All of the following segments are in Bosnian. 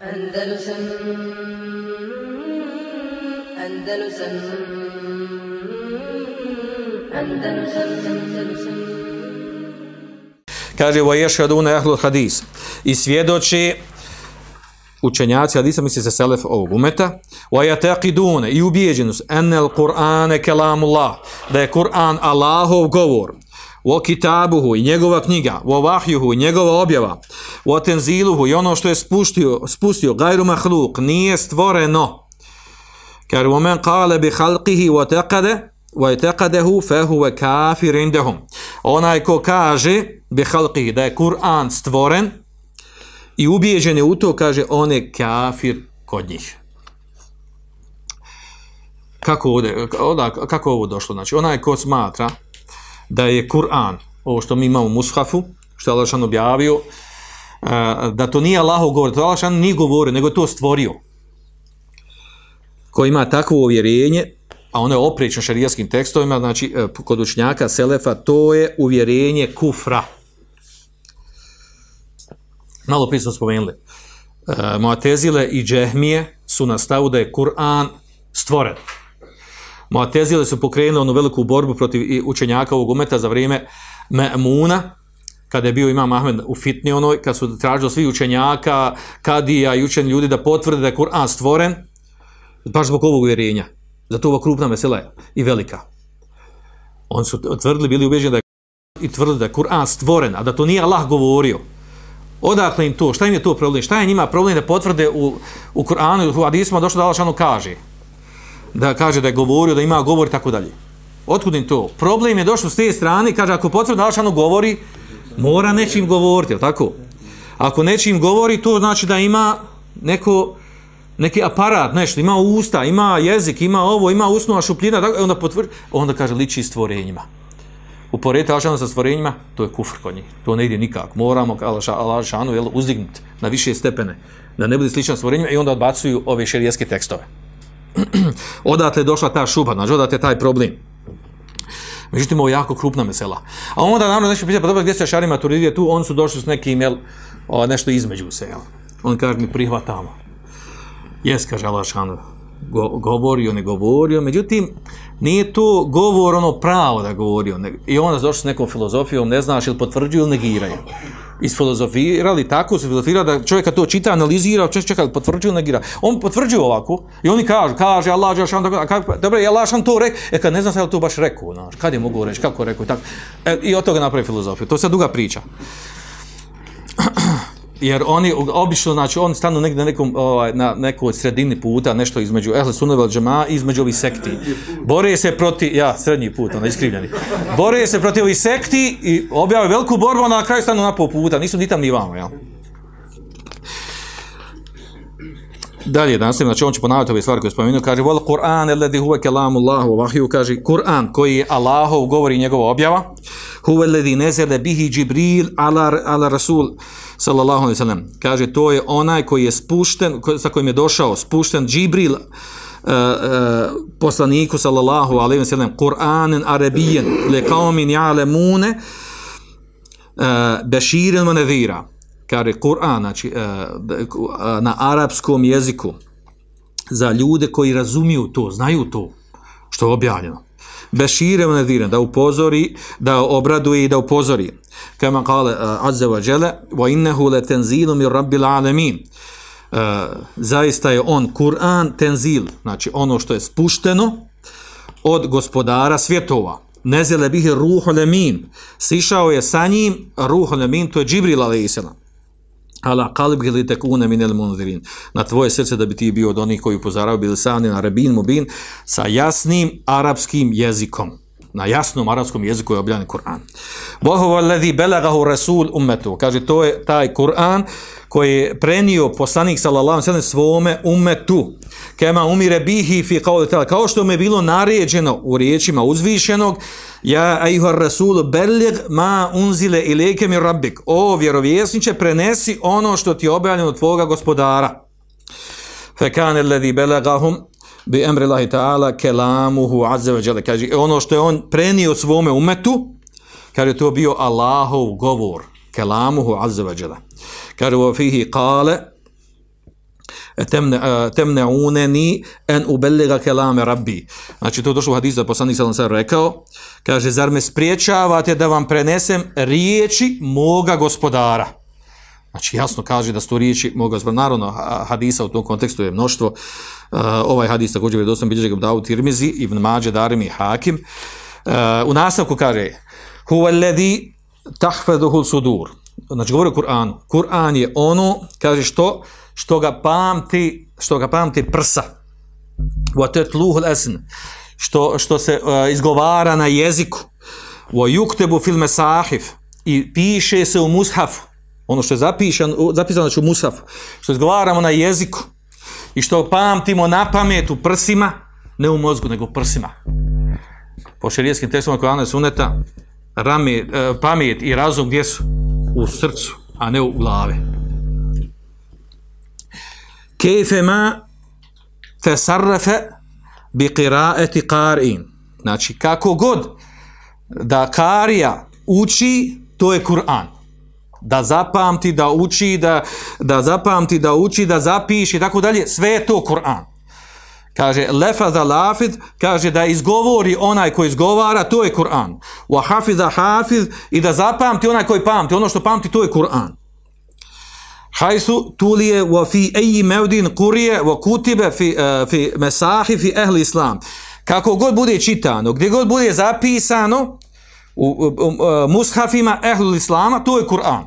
Andalusam Andalusam Andalusam Andalusam. Kaže, wa yashhaduna ahlul hadis. I svjedoči učenjaci hadisa, misli se selef ovog umeta, wa yataqiduna. I ubijeđeni su enel Kur'ane kelamullah da je Kur'an Allahov govor, wa kitabuhu i njegova knjiga, wa wahyuhu i njegova objava, wa tenziluhu i ono što je spustio, spustio gajru mahluk, nije stvoreno. Kar u men kale bi khalqihi wa taqada wa taqadahu fa huwa kafir indahum. Onaj ko kaže bi khalqihi da je Kur'an stvoren, i ubijeđen je u to, kaže, on je kafir kod njih. Kako, ovdje, onda, kako ovo došlo? Znači, onaj ko smatra da je Kur'an, ovo što mi imamo u Mushafu, što je Allahšan objavio, e, da to nije Allaho govor, to Allah nije govorio, nego je to stvorio. Ko ima takvo uvjerenje, a ono je oprečno šarijaskim tekstovima, znači, e, kod učnjaka Selefa, to je uvjerenje kufra malo prije smo spomenuli, e, Moatezile i Džehmije su na stavu da je Kur'an stvoren. Moatezile su pokrenuli onu veliku borbu protiv učenjaka ovog umeta za vrijeme Me'muna, kada je bio imam Ahmed u fitni onoj, kad su tražili svi učenjaka, kadija i učeni ljudi da potvrde da je Kur'an stvoren, baš zbog ovog uvjerenja. Zato ova krupna mesela je i velika. Oni su tvrdili, bili ubeđeni da je i tvrdili da je Kur'an stvoren, a da to nije Allah govorio. Odakle im to? Šta im je to problem? Šta je njima problem da potvrde u, u Kur'anu u Hadisima došlo da Allah kaže? Da kaže da je govorio, da ima govor i tako dalje. Otkud im to? Problem je došao s te strane, kaže ako potvrde Alšanu govori, mora nečim govoriti, je tako? Ako nečim govori, to znači da ima neko, neki aparat, nešto, ima usta, ima jezik, ima ovo, ima usnova šupljina, tako, e, onda potvrdi, onda kaže liči stvorenjima Uporedite Alšanu sa stvorenjima, to je kufr kod njih. To ne ide nikako. Moramo Alšanu uzdignuti na više stepene, da ne bude sličan stvorenjima i onda odbacuju ove šerijeske tekstove. odatle je došla ta šuba, znači odatle je taj problem. Međutim, ovo je jako krupna mesela. A onda, naravno, nešto pitati, pa dobro, gdje se šarima turidije tu, oni su došli s nekim, jel, o, nešto između se, jel. On kaže, mi prihvatamo. Jes, kaže Allah šanu, go, govorio, ne govorio, međutim, nije to govor ono pravo da govorio. Ne, I onda došli s nekom filozofijom, ne znaš ili potvrđuju ili negiraju. Isfilozofirali tako, su filozofirali da čovjek to čita, analizira, čovjek čeka potvrđuje, negira. On potvrđuje ovako i oni kažu, kaže Allah, Đelšan, dobro, je Allah šan to rekao, e kad ne znam se to baš rekao, znaš, kad je mogu reći, kako rekao i tako. E, I od toga napravi filozofiju. To je sad duga priča jer oni obično znači oni stanu negdje na nekom ovaj na nekoj sredini puta nešto između ehle sunnevel džema između ovih sekti. Bore se protiv ja srednji put ona iskrivljeni. Bore se protiv ovih sekti i objave veliku borbu na kraju stanu na pol puta. Nisu ni tam ni vamo ja Dalje, da nastavim, znači on će ponavljati ove stvari koje spomenuo, kaže, vol Kur'an, alladhi huwa kalamu wa wahyu, kaže, Kur'an, koji je Allahov, govori njegova objava, huwa alladhi nazala bihi Jibril ala, ala Rasul, sallallahu alejhi ve sellem. kaže, to je onaj koji je spušten, sa kojim je došao, spušten Džibril, uh, eh, uh, eh, poslaniku, sallallahu alejhi ve sellem Kur'anen arabijen, le kaumin ja'lemune, uh, beširen wa nadhira Kare Kur'an, znači e, e, na arapskom jeziku, za ljude koji razumiju to, znaju to, što je objavljeno. Bešire nadire, da upozori, da obraduje i da upozori. Kama kale uh, azza wa jale, wa innehu le tenzilu mir rabbil alemin. Uh, zaista je on Kur'an tenzil, znači ono što je spušteno od gospodara svjetova. Nezele bih ruhul lemin. Sišao je sa njim ruhul lemin, to je Džibril alaihissalam ala qalbi li takuna min al munzirin na tvoje srce da bi ti bio od onih koji upozarao bil sani na rabin mubin sa jasnim arapskim jezikom na jasnom arapskom jeziku je objavljen Kur'an. Wa huwa alladhi balaghahu rasul ummatu. Kaže to je taj Kur'an koji je prenio poslanik sallallahu alejhi ve sellem svome ummetu. Kema umire bihi fi qawli Kao što mu je bilo naređeno u riječima uzvišenog, Ja ayuha rasul balligh ma unzile ilayka min rabbik. O vjerovjesniče, prenesi ono što ti je objavljeno od tvoga gospodara. Fa kan allazi balagahum bi amri Allah ta'ala kelamuhu azza wa jalla. Kaže ono što je on prenio svome umetu, kaže to bio Allahov govor. Kelamuhu azza wa jalla. Kaže u fihi qala temne, temne uneni en ubelliga kelame rabbi. Znači, to je došlo u hadisu da poslanik sallam sallam rekao, kaže, zar me spriječavate da vam prenesem riječi moga gospodara? Znači, jasno kaže da su to riječi moga gospodara. Naravno, hadisa u tom kontekstu je mnoštvo. Uh, ovaj hadis također je dostan bilježeg ga Davu Tirmizi, Ibn Mađe, Darim i Hakim. Uh, u nastavku kaže, huwa alladhi tahfaduhu sudur znači govori o Kur'anu. Kur'an je ono, kaže što, što ga pamti, što ga pamti prsa. Wa tatluhu asn. Što što se uh, izgovara na jeziku. Wa yuktabu fil masahif. I piše se u mushafu. Ono što je zapišan, zapisano znači u mushafu. Što izgovaramo na jeziku. I što pamtimo na pamet u prsima, ne u mozgu, nego u prsima. Po šerijskim tekstovima Kur'ana Suneta, rame, uh, pamet i razum gdje su? u srcu, a ne u glave. Kejfe ma tesarrafe bi qiraeti qar'in. Znači, kako god da karija uči, to je Kur'an. Da zapamti, da uči, da, da zapamti, da uči, da zapiši, tako dalje, sve je to Kur'an. Kaže, lefaza lafid, kaže da izgovori onaj koji izgovara, to je Kur'an. Wa hafiza hafiz, i da zapamti onaj koji pamti, ono što pamti, to je Kur'an. Hajsu tulije wa fi eji mevdin kurije wa kutibe fi, uh, fi mesahi fi ehli islam. Kako god bude čitano, gdje god bude zapisano u, u, u, u mushafima ehli islama, to je Kur'an.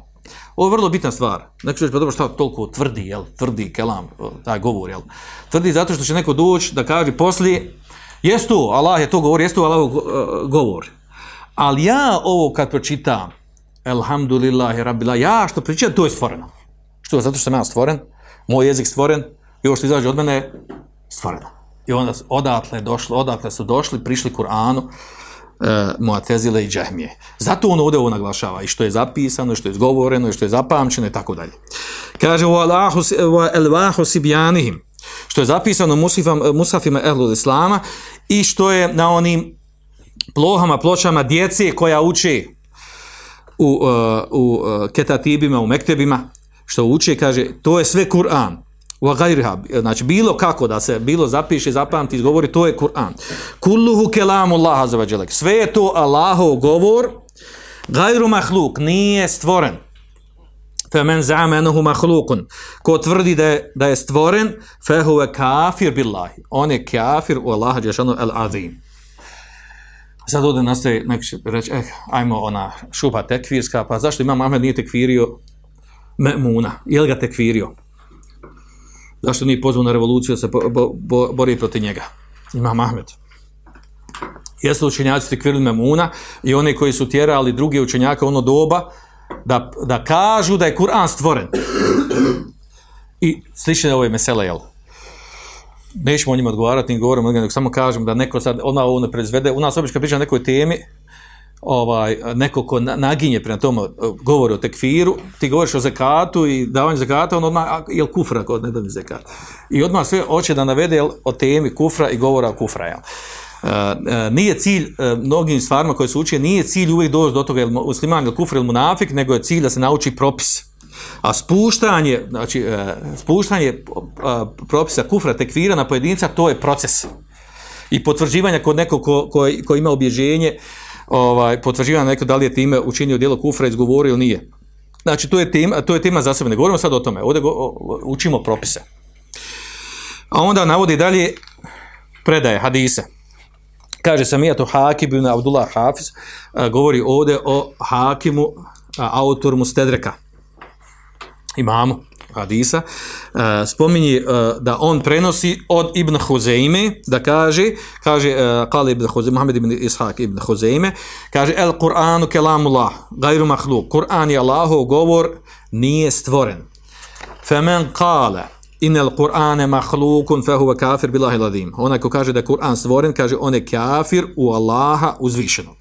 Ovo je vrlo bitna stvar. Neko će pa dobro šta toliko tvrdi, jel? Tvrdi kelam, taj govor, jel? Tvrdi zato što će neko doći da kaže poslije, jest to, Allah je to govor, jest to Allah eh, govor. Ali ja ovo kad pročitam, elhamdulillahi rabbila, ja što pričam, to je stvoreno. Što? Zato što sam ja stvoren, moj jezik stvoren, i ovo što izađe od mene, stvoreno. I onda odatle, došlo, odatle su došli, prišli Kur'anu, e, Muatezile i Džahmije. Zato on ovdje ovo naglašava i što je zapisano, i što je izgovoreno, i što je zapamćeno i tako dalje. Kaže, wa elvahu sibijanihim, što je zapisano musifam, musafima ehlul islama i što je na onim plohama, pločama djece koja uči u, uh, u uh, ketatibima, u mektebima, što uče, kaže, to je sve Kur'an wa gajriha, znači bilo kako da se bilo zapiše, zapamti, izgovori, to je Kur'an. Kulluhu kelamu Allah wa vađelek. Sve je to Allahov govor, gajru mahluk, nije stvoren. fa men zamenuhu mahlukun. Ko tvrdi da je, da je stvoren, fe huwa kafir billahi. On je kafir u Allaha džashanu el azim. Sad ovdje nastaje, neko će reći, eh, ajmo ona šupa tekfirska, pa zašto imam Ahmed nije tekfirio Me'muna? Je li ga tekfirio? zašto nije pozvao na revoluciju da se bo, bo, bo, bori protiv njega. Imam Ahmed. Jesu učenjaci tekvirili Memuna i oni koji su tjerali druge učenjaka ono doba da, da kažu da je Kur'an stvoren. I slične ove mesele, jel? Nećemo o njima odgovarati, ni govorimo, nego samo kažem da neko sad, ona ovo ne prezvede, u nas obično priča o nekoj temi, ovaj, neko ko naginje prema tom eh, govori o tekfiru, ti govoriš o zekatu i davanju zekata, on odmah, jel kufra kod ne da mi zekat? I odmah sve hoće da navede jel, o temi kufra i govora o kufra, jel? Uh, uh, nije cilj uh, mnogim stvarima koje se uče, nije cilj uvijek doći do toga jel musliman ili kufr ili munafik, nego je cilj da se nauči propis. A spuštanje, znači, spuštanje propisa kufra tekvira na pojedinca, to je proces. I potvrđivanje kod nekog ko, ko, ko ima obježenje, uh, ovaj potvrđivanje neko da li je time učinio djelo kufra izgovorio ili nije. Znači to je tema, to je tema za sebe. Ne govorimo sad o tome. Ovdje go, o, učimo propise. A onda navodi dalje predaje hadise. Kaže samia to Hakim ibn Abdullah Hafiz govori ovdje o Hakimu autor Mustedreka. Imamo hadisa, uh, spominje uh, da on prenosi od Ibn Huzeime, da kaže, kaže, uh, kale Ibn Huzeime, Muhammed ibn Ishaq Ibn Huzeime, kaže, el Kur'anu kelamullah, gajru mahluk, Kur'an je Allahov govor, nije stvoren. Femen kale, in el Kur'ane mahlukun, fehuve kafir bilahi ladim. Onaj ko kaže da je Kur'an stvoren, kaže, on je kafir u Allaha uzvišenom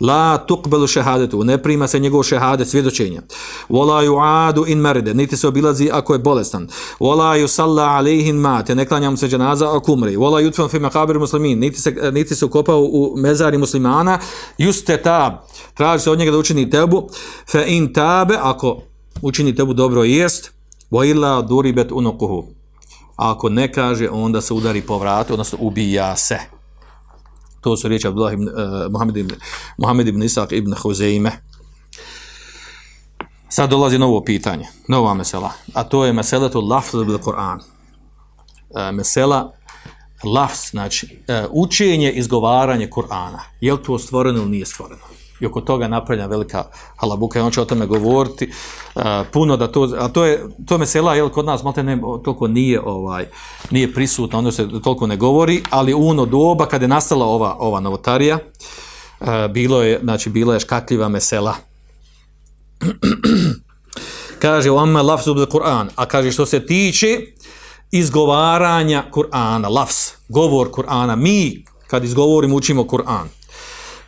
la tuqbalu shahadatu ne prima se njegov šehadet svjedočenja. Wala yu'adu in marida niti se obilazi ako je bolestan. Wala yusalla alayhi ma te ne klanja mu se dženaza ako umre. Wala yudfan fi maqabir muslimin niti se niti se ukopao u mezari muslimana. Yustetab, traži se od njega da učini tebu. Fa in tabe ako učini tebu dobro jest wa illa duribet unuquhu. Ako ne kaže, onda se udari po vratu, odnosno ubija se. To su riječi Abdullah ibn, uh, Muhammed, ibn, Muhammed ibn Isak ibn Huzeime. Sad dolazi novo pitanje, nova mesela, a to je mesela to lafz bil Kur'an. Uh, mesela lafz, znači uh, učenje, izgovaranje Kur'ana. Je li to stvoreno ili nije stvoreno? I oko toga napravljena velika halabuka i on će o tome govoriti uh, puno da to, a to je, to mesela, jel, kod nas malte ne, toliko nije, ovaj, nije prisutno, ono se toliko ne govori, ali u ono doba kada je nastala ova, ova novotarija, uh, bilo je, znači, bila je škakljiva mesela. kaže, u amma lafzu bil Kur'an, a kaže, što se tiče izgovaranja Kur'ana, lafs, govor Kur'ana, mi, kad izgovorimo, učimo Kur'an,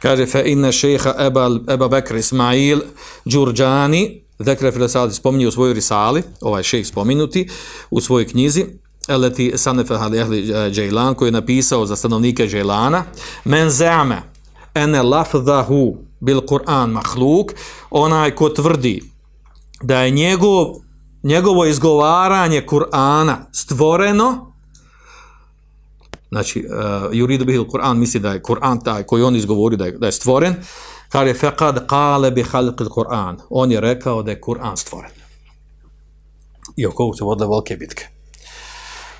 kaže fa inna šeha Eba, Eba Bekr Ismail Đurđani Zekre Filisali spominje u svojoj risali ovaj šejh spominuti u svojoj knjizi Eleti Sanefe Halihli Džajlan koji je napisao za stanovnike Džajlana Men zame ene lafdahu bil Kur'an mahluk onaj ko tvrdi da je njegov, njegovo izgovaranje Kur'ana stvoreno znači uh, yuridu bihi al-Quran misli da je Kur'an taj koji on izgovori da je, da je stvoren. Kaže faqad qala bi khalq al-Quran on je rekao da je Kur'an stvoren. I oko ovog se vodile velike bitke.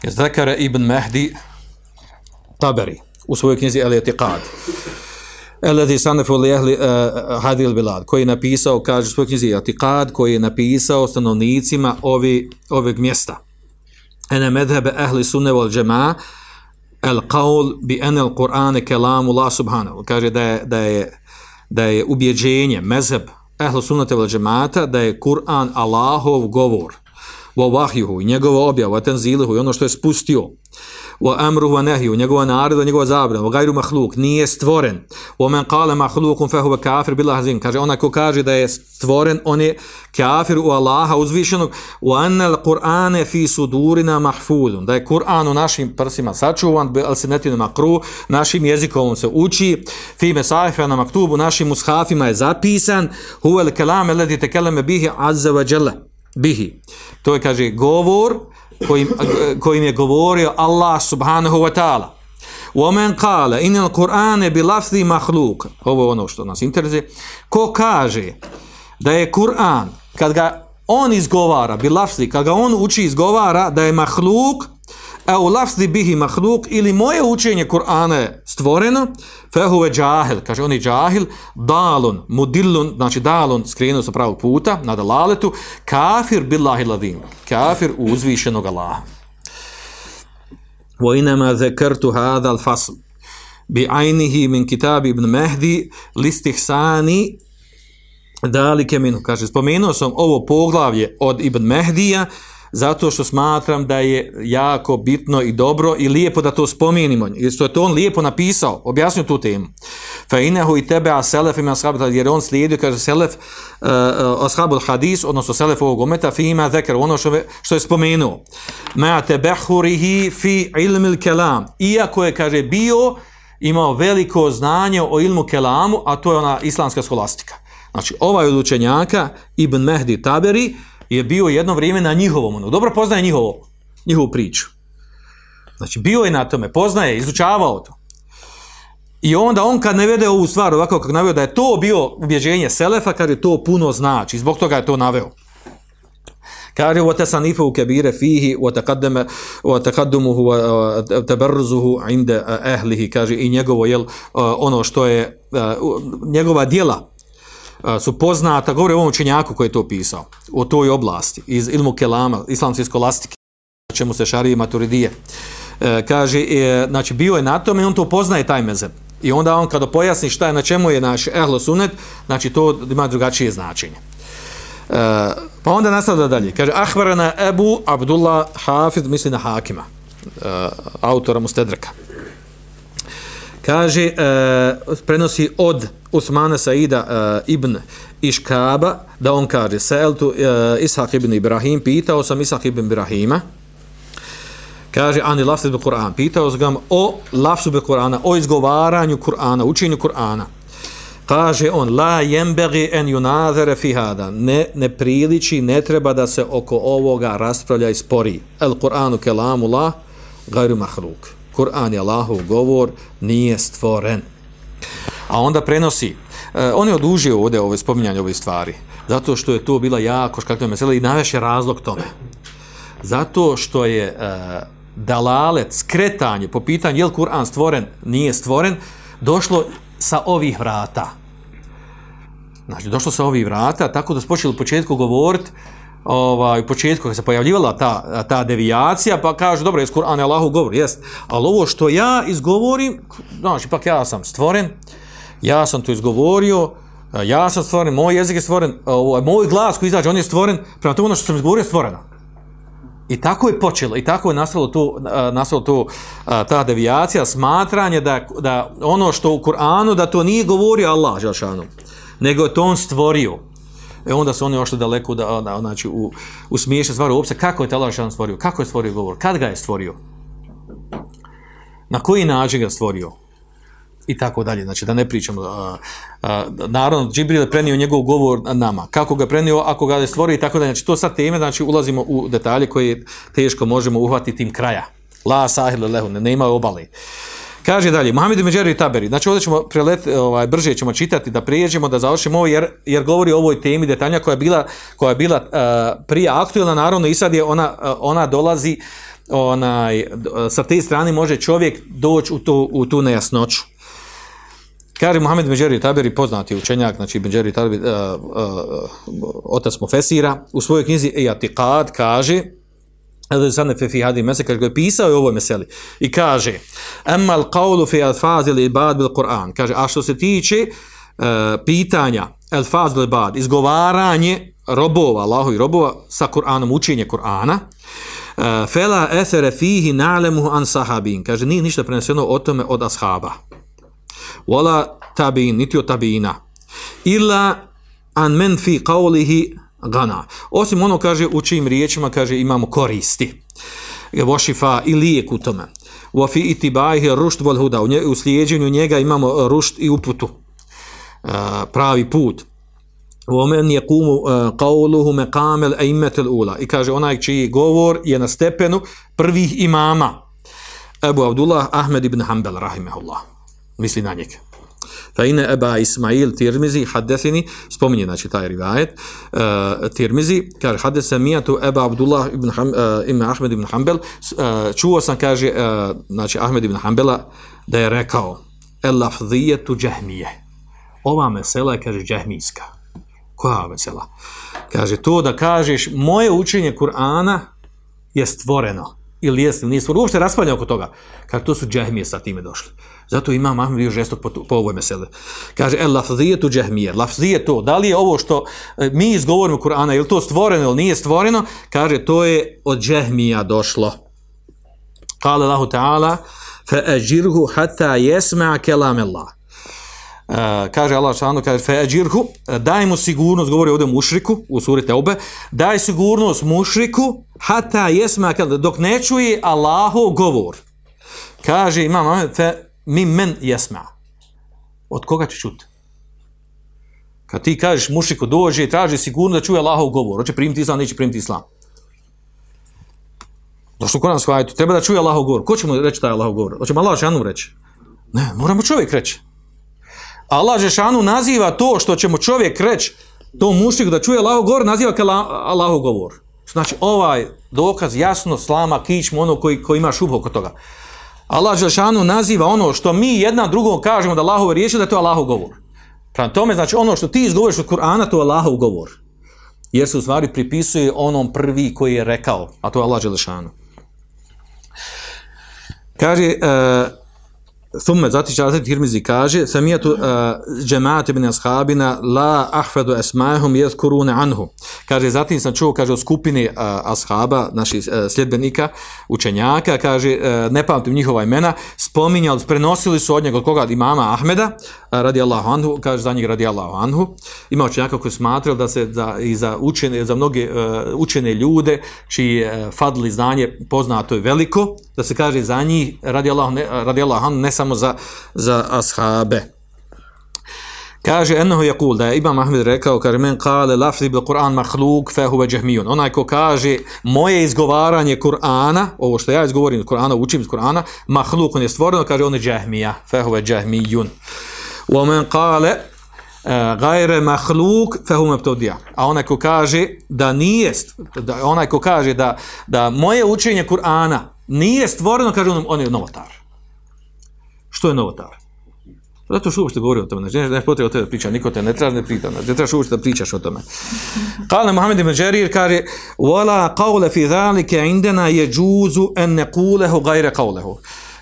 Je zakara ibn Mahdi Taberi u svojoj knjizi Al-Etiqad Alladhi sanafu li ahli uh, hadhihi al-bilad koji je napisao kaže u svojoj knjizi al-i'tiqad koji je napisao stanovnicima ovi ovog mjesta. Ana madhhab ahli sunne wal jamaa el qaul bi an al Qur'an kalamu Allah subhanahu. Kaže da je, da je da je ubjeđenje mezheb ehlu sunnata vel džemata da je Kur'an Allahov govor. Wa wahjuhu njegova objava tanziluhu i ono što je spustio wa amruhu wa nahyu njegova naredba njegova zabrana wa gairu mahluk nije stvoren. Wa man qala mahlukun fa huwa kafir billahi azim kaže ona ko kaže da je stvoren on je kafir u Allaha uzvišenog. Wa anna al-qur'ana fi sudurina mahfuzun. Da je Kur'an u našim prsima sačuvan al sinatina makru našim jezikom se uči fi mesahifana maktubu našim mushafima je zapisan huwa al-kalam alladhi takallama bihi azza wa jalla. Bihi. To je kaže govor kojim, kojim je govorio Allah subhanahu wa ta'ala. Omen kale, in il bi bilafzi mahluk. Ovo je ono što nas interesuje. Ko kaže da je Kur'an, kad ga on izgovara, bilafzi, kad ga on uči izgovara da je mahluk, au lafzi bihi mahluk, ili moje učenje Kur'ana je stvoreno, fehuve džahil, kaže oni džahil, dalun, mudillun, znači dalun, skrenuo sa pravog puta, na dalaletu, kafir billahi ladin kafir uzvišenog Allaha. Wa inama zekertu hada al fasl, bi ajnihi min kitab ibn Mehdi, listihsani, dalike minu, kaže, spomenuo sam ovo poglavlje od ibn Mehdija, zato što smatram da je jako bitno i dobro i lijepo da to spomenimo. Jer što je to on lijepo napisao, objasnio tu temu. Fa inahu i tebe a selef ima ashabu, jer on slijedio, kaže selef eh, eh, uh, ashabu hadis, odnosno selef ovog umeta, fi ima zekar, ono što, što je spomenuo. Ma tebehurihi fi ilmil kelam. Iako je, kaže, bio, imao veliko znanje o ilmu kelamu, a to je ona islamska skolastika. Znači, ovaj od učenjaka, Ibn Mehdi Taberi, je bio jedno vrijeme na njihovom, ono, dobro poznaje njihovo, njihovu priču. Znači, bio je na tome, poznaje, izučavao to. I onda on kad ne vede ovu stvar, ovako kako naveo da je to bio ubjeđenje Selefa, kad je to puno znači, zbog toga je to naveo. Kaže, je tasanifu kabira fihi wa taqaddama wa taqaddumuhu wa tabarruzuhu inda ahlihi, eh, kaže i njegovo jel eh, ono što je eh, njegova djela su poznata, govore o ovom učenjaku koji je to pisao, o toj oblasti, iz ilmu kelama, islamske skolastike, čemu se šarije maturidije. E, kaže, e, znači, bio je na tome i on to poznaje taj mezeb. I onda on kada pojasni šta je, na čemu je naš ehlo sunet, znači to ima drugačije značenje. E, pa onda nastavlja dalje. Kaže, ahvarana Ebu Abdullah Hafid, misli na Hakima, e, autora Mustedrka kaže, e, prenosi od Usmana Saida uh, ibn Iškaba, da on kaže, Seltu uh, eh, Ishak ibn Ibrahim, pitao sam Ishak ibn Ibrahima, kaže, ani lafzi bi Kur'an, pitao sam o lafzu bi Kur'ana, o izgovaranju Kur'ana, učenju Kur'ana. kaže on la jembegi en yunazara fi hada ne ne priliči ne treba da se oko ovoga raspravlja i spori el Kur'anu kelamullah gajru mahluk. Kur'an je Allahov govor nije stvoren a onda prenosi E, on je odužio ovdje ove spominjanje ove stvari zato što je to bila jako škakljena mesela i najveći razlog tome. Zato što je e, dalalet, skretanje po pitanju je li Kur'an stvoren, nije stvoren, došlo sa ovih vrata. Znači, došlo sa ovih vrata, tako da su počeli u početku govoriti, ovaj, u početku kada se pojavljivala ta, ta devijacija, pa kažu, dobro, je Kur'an je Allahu govor, jest, ali ovo što ja izgovorim, znači, pak ja sam stvoren, ja sam to izgovorio, e, ja sam stvoren, moj jezik je stvoren, ovaj, moj glas koji izađe, on je stvoren, prema tome ono što sam izgovorio je stvoreno. I tako je počelo, i tako je nastalo to, e, nastalo to ta devijacija, smatranje da, da ono što u Kur'anu, da to nije govorio Allah, Želšanu, nego je to on stvorio. E onda su oni ošli daleko, da, da, znači, u, u smiješne stvari, uopće, kako je Allah Želšanu stvorio, kako je stvorio govor, kad ga je stvorio, na koji način ga stvorio, i tako dalje. Znači, da ne pričamo. A, a, naravno, Džibril je prenio njegov govor nama. Kako ga prenio, ako ga je stvorio i tako dalje. Znači, to sad teme, znači, ulazimo u detalje koje teško možemo uhvatiti tim kraja. La sahil lehu, ne, nema obale. Kaže dalje, Muhammed Međeri Taberi, znači ovdje ćemo prelet, ovaj, brže ćemo čitati, da prijeđemo, da završimo ovo, jer, jer govori o ovoj temi detaljnja koja je bila, koja je bila uh, prije aktuelna, naravno i sad je ona, uh, ona dolazi, onaj, sa te strane može čovjek doći u, to, u tu nejasnoću. Kaže Muhammed Međeri Taberi, poznati učenjak, znači Međeri Taberi, uh, uh, otac Mufesira, u svojoj knjizi Ejatiqad kaže, Ali Fefi ne fi hadi mese, kaže, pisao je ovoj meseli. I kaže, emma al qawlu fi alfazi li ibad bil Kur'an. Kaže, a što se tiče uh, pitanja alfaz li ibad, izgovaranje robova, Allahovi robova, sa Kur'anom, učenje Kur'ana, uh, fela esere fihi na'lemuhu an sahabin. Kaže, nije ništa preneseno o tome od ashaba wala tabi'in, niti od tabi'ina. illa an men fi qawlihi gana osim ono kaže u čim riječima kaže imamo koristi. Washifa ili je kutoma wa fi itibaihi rusht wal huda. U slijedjenju njega imamo rušt i uputu. E, pravi put. Omen ومن يقوم قوله مقام الائمه ula. I kaže onaj čiji govor je na stepenu prvih imama. Abu Abdullah Ahmed ibn Hanbal rahimehullah misli na njega. Fa ine eba Ismail Tirmizi haddesini, spominje znači taj rivajet, uh, Tirmizi, kaže haddese mijatu eba Abdullah ibn, Ham, e, uh, ime Ahmed ibn Hanbel, uh, čuo sam, kaže, uh, znači Ahmed ibn Hanbela, da je rekao, el lafzijetu džahmije. Ova mesela je, kaže, džahmijska. Koja mesela? Kaže, to da kažeš, moje učenje Kur'ana je stvoreno. Ili jeste, nije stvoreno. Uopšte raspanje oko toga. Kaže, to su džahmije sa time došli. Zato ima Ahmed bio žestok po, po ovoj mesele. Kaže, el lafzijetu džahmije. Lafzije to, da li je ovo što e, mi izgovorimo Kur'ana, je to stvoreno ili nije stvoreno, kaže, to je od džahmija došlo. Kale Allahu ta'ala, fe ađirhu hata jesma kelam Allah. Uh, kaže Allah šanu, kaže feđirhu, daj mu sigurnost, govori ovdje mušriku, u suri Teube, daj sigurnost mušriku, hata jesma kad dok ne čuje Allahov govor. Kaže imam, fe mi men jesma. Od koga će čuti? Kad ti kažeš mušiku dođe i traži sigurno da čuje Allahov govor, hoće primiti islam, neće primiti islam. Došlo kod nas hvajtu, treba da čuje Allahov govor. Ko će mu reći taj Allahov govor? Hoće mu Allah Žešanu reći? Ne, moramo čovjek reći. Allah Žešanu naziva to što će mu čovjek reći, to mušiku da čuje Allahov govor, naziva kao Allahov govor. Znači, ovaj dokaz jasno slama kičmu ono koji, koji ima šubo kod toga. Allah Želšanu naziva ono što mi jedna drugom kažemo da Allahove riječi, da je to Allahov govor. Prema tome, znači ono što ti izgovoriš od Kur'ana, to je Allahov govor. Jer se u stvari pripisuje onom prvi koji je rekao, a to je Allah Želšanu. Kaže, uh, Thumme, zati će Azret Tirmizi kaže, Samijatu uh, džemate bin ashabina la ahfadu esmahum jezkurune anhu. Kaže, zatim sam čuo, kaže, o skupini uh, ashaba, naših uh, sljedbenika, učenjaka, kaže, uh, ne pamtim njihova imena, spominjali, prenosili su od njega, od koga, od imama Ahmeda, uh, radi Allahu anhu, kaže za njeg radi Allahu anhu. Ima učenjaka koji smatrali da se za, i za, učene, za mnoge uh, učene ljude, čiji uh, fadli znanje poznato je veliko, da se kaže za njih, radi Allahu, ne, radi Allahu anhu, ne samo za, za ashabe. Kaže ennehu yaqul da je Imam Ahmed rekao kaže men qala lafzi bil Kur'an mahluk fa huwa jahmiyun. Onaj ko kaže moje izgovaranje Kur'ana, ovo što ja izgovorim Kur'ana, učim iz Kur'ana, mahluk on je stvoreno, kaže on je jahmiya, fa huwa jahmiyun. Wa man qala e, gajre mahluk fehum ebtodija. A onaj ko kaže da nije da onaj ko kaže da da moje učenje Kur'ana nije stvoreno, kaže on, on je novotar. Što je novotar? Zato što uopšte govori o tome, znači ne potreba te tebe priča, niko te ne traži, ne pita, znači, ne trebaš uopšte da pričaš o tome. Kale Muhammed ibn Đerir kaže, wala قَوْلَ fi ذَلِكَ عِنْدَنَا يَجُوزُ أَنْ نَقُولَهُ غَيْرَ قَوْلَهُ.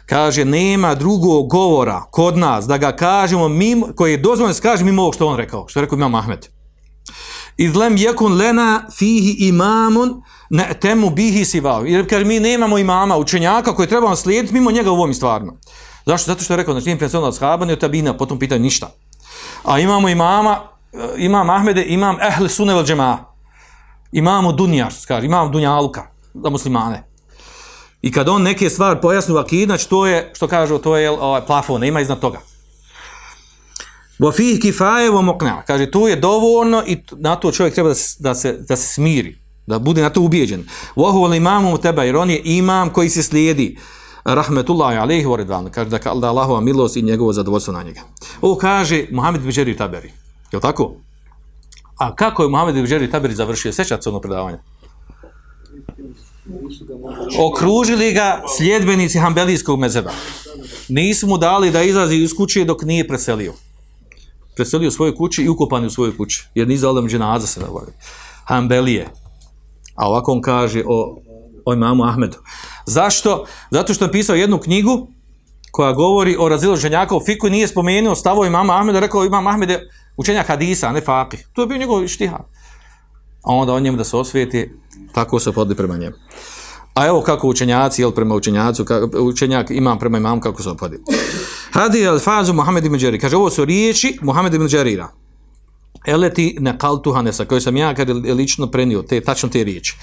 Kaže, nema drugog govora kod nas da ga kažemo mimo, koji je dozvoljeno da se kaže mimo ovog što on rekao, što je rekao imam Ahmed. Izlem jekun lena fihi imamun ne temu bihi sivao. Jer kaže, mi nemamo imama, učenjaka koji trebamo slijediti mimo njega u ovom stvarno. Zašto? Zato što je rekao, znači nije predsjedno od shaba, ni od tabina, potom pitaju ništa. A imamo imama, eh, imam Ahmede, imam ehle sunevel džema. Imamo dunjar, kaže, imam dunjalka za muslimane. I kad on neke stvari pojasni u akid, znači to je, što kažu, to je ovaj, plafon, ima iznad toga. Wa fi kifaje wa muqna. Kaže tu je dovoljno i na to čovjek treba da se, da se, da se smiri, da bude na to ubijeđen. Wa huwa imamu teba jer on je imam koji se slijedi rahmetullahi alejhi wa ridvan. Kaže da da Allahova milost i njegovo zadovoljstvo na njega. Ovo kaže Muhammed bin Džerir Taberi. Je tako? A kako je Muhammed bin Džerir Taberi završio? sećat se ono predavanje? Okružili ga sljedbenici Hanbelijskog mezeba. Nisu mu dali da izlazi iz kuće dok nije preselio. Preselio u svojoj kući i ukopan u svojoj kući. Jer nizu Alem dženaza se navali. Hanbelije. A ovako on kaže o, o imamu Ahmedu. Zašto? Zato što je pisao jednu knjigu koja govori o razilu ženjaka u fiku i nije spomenuo stavo imama Ahmeda. Rekao imam Ahmed je učenjak hadisa, a ne fakih. To je bio njegov štiha. A onda on njemu da se osvijeti, tako se podli prema njemu. A evo kako učenjaci, jel prema učenjacu, kako, učenjak imam prema imam kako se opadi. Hadi al fazu Muhammed ibn Đari. Kaže, ovo su riječi Muhammed ibn Đarira. Eleti ne kaltu hanesa, koje sam ja kad lično prenio, te, tačno te riječi.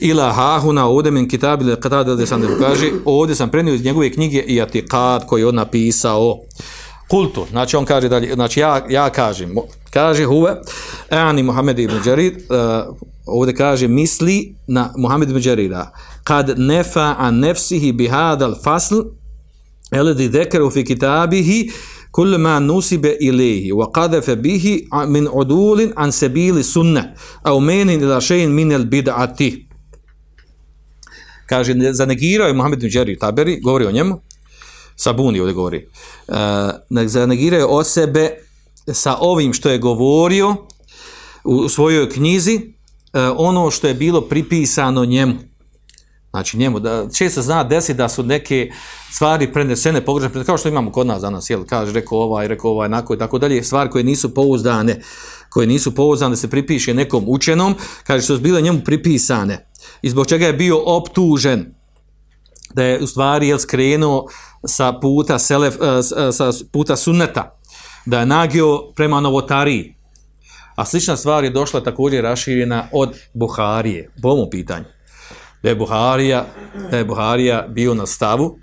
Ila hahuna ovdje min kitab ili katad ili sam kaže, ovdje sam prenio iz njegove knjige i atikad koji je on napisao. Kultu, znači on kaže dalje, znači ja, ja kažem, kaže huve, ani Muhammed ibn Đarid, uh, e, ovdje kaže, misli na Muhammed ibn Đarida, kad nefa an nefsihi bihadal fasl, eledi dekeru fi kitabihi, Kul ma nusibe ilayhi wa qadafa bihi min udulin an sabili sunnah aw menin ila shay'in min al bid'ati. Kaže zanegirao je Muhammed bin Đeri Taberi govori o njemu Sabuni ovdje govori uh, zanegirao o sebe sa ovim što je govorio u svojoj knjizi uh, ono što je bilo pripisano njemu. Znači njemu, da, često zna desi da su neke stvari prenesene, pogrešne, kao što imamo kod nas danas, jel, kaže, rekao ovaj, rekao ovaj, nako i tako dalje, stvari koje nisu pouzdane, koje nisu pouzdane, se pripiše nekom učenom, kaže, što su bile njemu pripisane, i zbog čega je bio optužen, da je u stvari, jel, skrenuo sa puta, selef, eh, eh, sa puta sunneta, da je nagio prema novotariji, a slična stvar je došla također raširjena od Buharije, po ovom pitanju da je Buharija, da je Buharija bio na stavu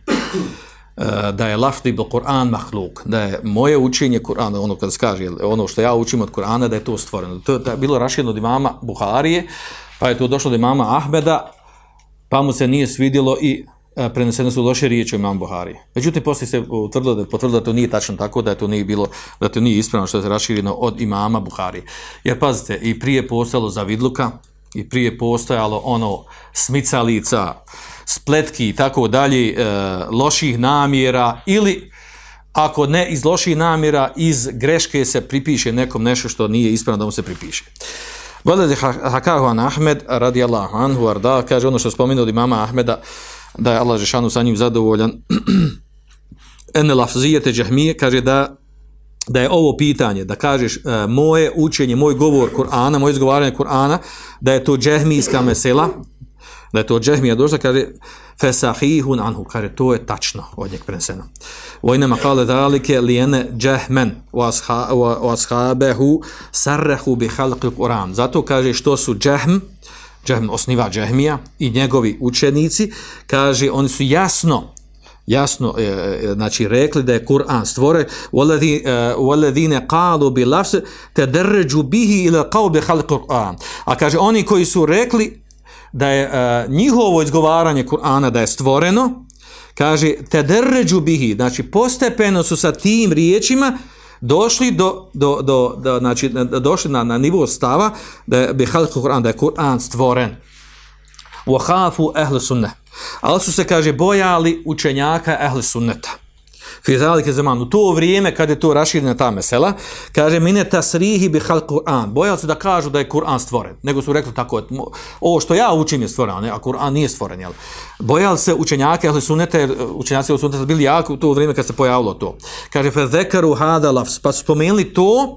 eh, da je lafdi bil Kur'an mahluk, da je moje učenje Kur'ana, ono kad se kaže, ono što ja učim od Kur'ana, da je to stvoreno. To je bilo rašeno od imama Buharije, pa je to došlo od imama Ahmeda, pa mu se nije svidjelo i e, prenesene su loše riječi o imam Buharije. Međutim, poslije se utvrdilo da, potvrdilo da to nije tačno tako, da je to nije bilo, da to nije ispravno što je rašireno od imama Buharije. Jer pazite, i prije postalo za vidluka, i prije postojalo ono smicalica, spletki i tako dalje, e, loših namjera ili ako ne iz loših namjera, iz greške se pripiše nekom nešto što nije ispravno da mu se pripiše. Vole Hakahu an Ahmed radijallahu anhu arda, kaže ono što spomenuo od imama Ahmeda, da je Allah Žešanu sa njim zadovoljan, ene lafzijete džahmije, kaže da da je ovo pitanje, da kažeš e, moje učenje, moj govor Kur'ana, moje izgovaranje Kur'ana, da je to džehmijska mesela, da je to džehmija došla, kaže fesahihun anhu, kaže to je tačno od njeg preneseno. Vojne makale dalike lijene džehmen u ashabehu sarrehu bi halqi Kur'an. Zato kaže što su džehm, džehm osniva džehmija i njegovi učenici, kaže oni su jasno jasno e, e, znači rekli da je Kur'an stvore walladine qalu bi lafz tadarraju bihi ila qawbi khalq Kur'an. A kaže oni koji su rekli da je e, njihovo izgovaranje Kur'ana da je stvoreno kaže tadarraju bihi znači postepeno su sa tim riječima došli do, do, do, do znači došli na, na nivo stava da je bi khalq Kur'an da je Kur'an stvoren. Wa khafu ahli sunnah. Ali su se, kaže, bojali učenjaka ehli sunneta. Fizalike zaman, u to vrijeme kad je to raširena ta mesela, kaže, mine tasrihi bi hal Kur'an. Bojali su da kažu da je Kur'an stvoren. Nego su rekli tako, ovo što ja učim je stvoren, a Kur'an nije stvoren. Jel? Bojali se učenjake ehli sunneta, jer e, učenjaci ehli sunneta bili jako u to vrijeme kad se pojavilo to. Kaže, fe zekaru hada lafs, pa su spomenuli to,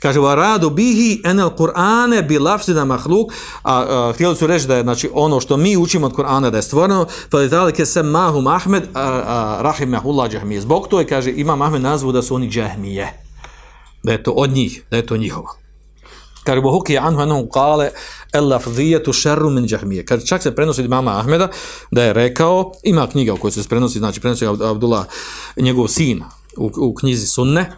kaže wa radu bihi enel Kur'ane bi lafzina mahluk. A, a htjeli su reći da je znači ono što mi učimo od Kur'ana da je stvoreno. Pa je zalike se mahum Ahmed a, a, rahimahullah džahmije. Zbog to je kaže imam Ahmed nazvu da su oni džahmije. Da je to od njih da je to njihovo kaže bo huki anhu anhu kale el lafzijetu šerru min džahmije. Kaže čak se prenosi od mama Ahmeda da je rekao ima knjiga u kojoj se prenosi znači prenosi Abdullah njegov sin u, u knjizi sunne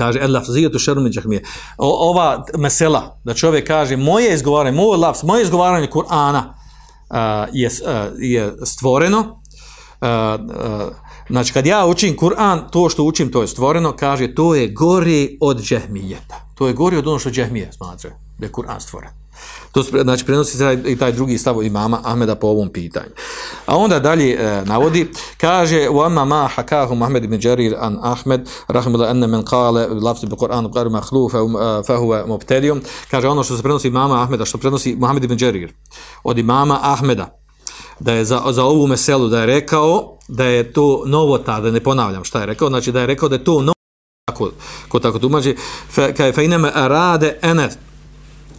kaže el lafziyatu sharru min jahmiya. Ova mesela da čovjek kaže moje izgovaranje moj lafz moje izgovaranje Kur'ana uh, je uh, je stvoreno uh, uh, znači kad ja učim Kur'an to što učim to je stvoreno kaže to je gori od džehmijeta to je gori od ono što džehmije smatra da je Kur'an stvoren To znači prenosi se i taj drugi stav imama Ahmeda po ovom pitanju. A onda dalje e, navodi, kaže u amma ma hakahu Muhammed ibn Jarir an Ahmed, rahimullah enne man qala lafzi bi Kur'anu qaru mahlu um, e, fa huwa mubtadium. Kaže ono što se prenosi imama Ahmeda, što prenosi Muhammed ibn Jarir od imama Ahmeda, da je za, za ovu meselu da je rekao da je to novota, da ne ponavljam šta je rekao, znači da je rekao da je to novo, tako, ko tako tumači, fe, kaj fe ineme arade enet,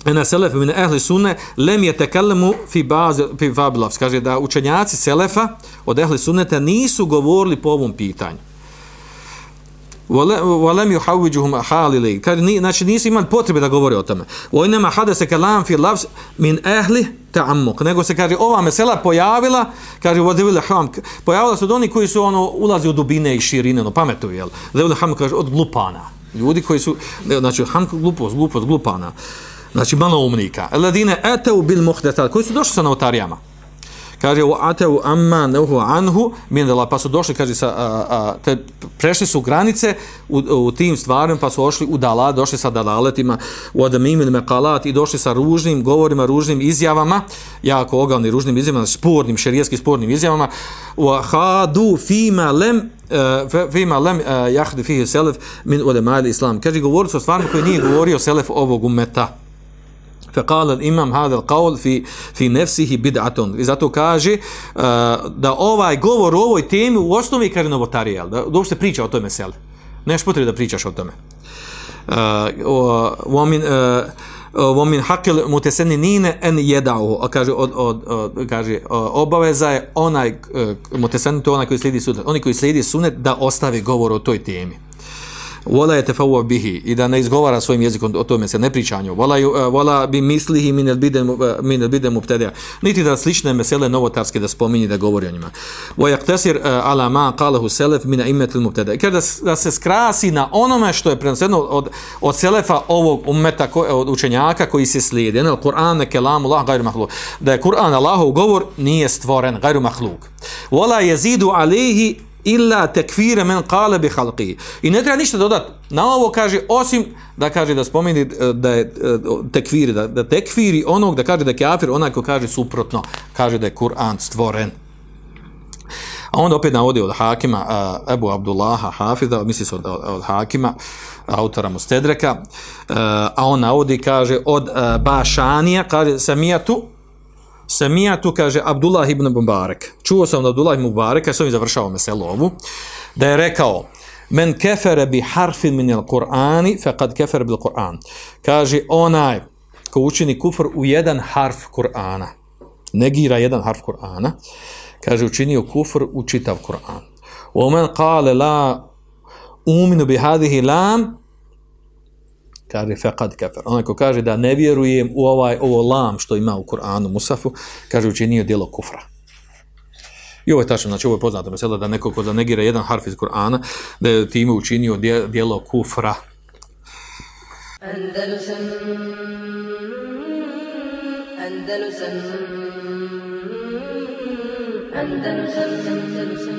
Ena selefa min ehli sunne lem je tekallemu fi baz fi fablavs. Kaže da učenjaci selefa od ehli sunneta nisu govorili po ovom pitanju. Volem ju haviđuhum halili. Kaže, ni, znači nisi imali potrebe da govori o tome. Vojnema hada se kalam fi lavs min ahli ta'ammuk. Nego se kaže, ova mesela pojavila, kaže, vodevile ham, pojavila se od oni koji su ono, ulazi u dubine i širine, no pametuju, jel? Vodevile ham, kaže, od glupana. Ljudi koji su, znači, ham glupost, glupost, glupana. Znači malo umnika. Ladine atau bil muhdathat, koji su došli sa notarijama. Kaže u atau amma nahu anhu min da pa su došli kaže sa a, a, te prešli su granice u, u tim stvarima pa su ošli u dala došli sa dalaletima u adamim meqalat i došli sa ružnim govorima ružnim izjavama jako ogavni ružnim izjavama spornim šerijski spornim izjavama wa hadu fima lem e, fima lem e, yahdi fihi selef min ulema islam. kaže govorili su stvarima koje nije govorio selef ovog umeta. فقال الامام هذا القول في في نفسه بدعه i zato kaže uh, da ovaj govor o ovoj temi u osnovi kaže novotarijal da dok se priča o tome sel neš potrebe da pričaš o tome uh, wa min uh, wa min haqqil mutasannin an yad'u kaže od, od, od kaže obaveza je onaj mutasannin to onaj koji slijedi sunnet oni koji slijedi sunnet da ostavi govor o toj temi wala yatafawu bihi i da ne izgovara svojim jezikom o tome se ne pričanju wala e, wala bi mislihi min al bidem e, min al bidem mubtada niti da slične mesele novotarske da spomeni da govori o njima. Wa yaqtasir e, ala ma qalahu salaf min a'immat al mubtada kada da se skrasi na onome što je preneseno od od selefa ovog ummeta od učenjaka koji se slijede na Kur'an kelam Allah gajru mahluk. Da je Kur'an Allahov govor nije stvoren gajru mahluk. Wala yazidu alayhi illa tekfire men kale bi halqi. I ne treba ništa dodat. Na ovo kaže, osim da kaže da spomeni eh, da je eh, tekfir, da, da tekfiri onog, da kaže da je kafir, onaj ko kaže suprotno, kaže da je Kur'an stvoren. A onda opet navodi od Hakima, uh, Ebu Abdullaha Hafida, misli se od, od, od Hakima, autora Mustedreka, uh, a on navodi, kaže, od uh, Bašanija, kaže, Samijatu, Samija tu kaže Abdullah ibn Mubarak. Čuo sam od Abdullah ibn Mubarak, kad sam završao meselo ovu, da je rekao Men kefere bi harfin min il Kur'ani, fe kad kefere bil Kur'an. Kaže onaj ko učini kufr u jedan harf Kur'ana, negira jedan harf Kur'ana, kaže učinio kufr u čitav Kur'an. Omen kale la uminu bi hadihi lam, kaže faqad kafar. Onaj ko kaže da ne vjerujem u ovaj ovo lam što ima u Kur'anu Musafu, kaže učinio djelo kufra. I ovo je tačno, znači ovo je poznato mesela da neko ko zanegira jedan harf iz Kur'ana, da je time učinio djelo kufra. Andalusam Andalusam Andalusam Andalusam